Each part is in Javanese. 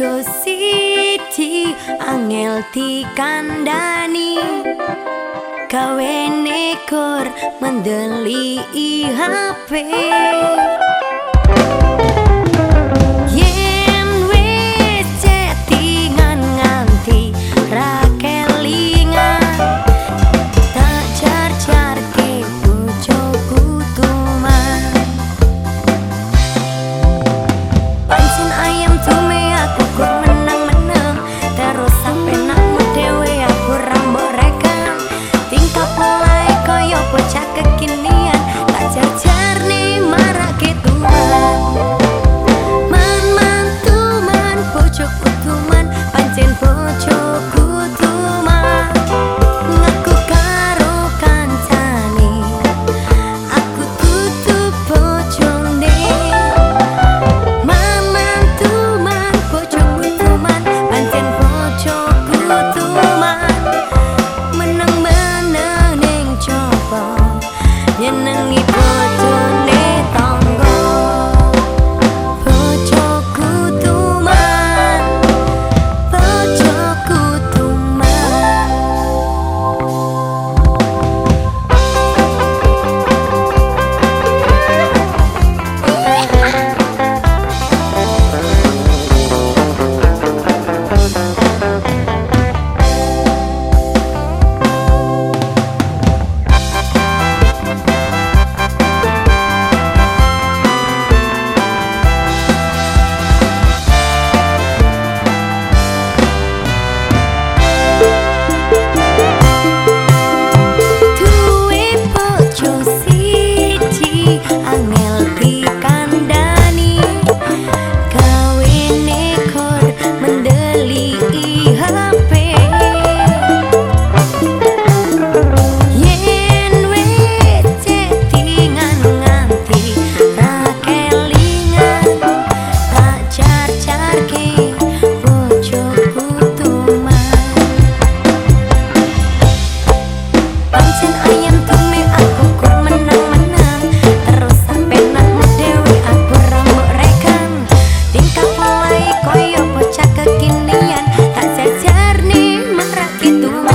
bojo siji angel dikandani. Gawe nekor mendeli HP ng ipon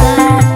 Música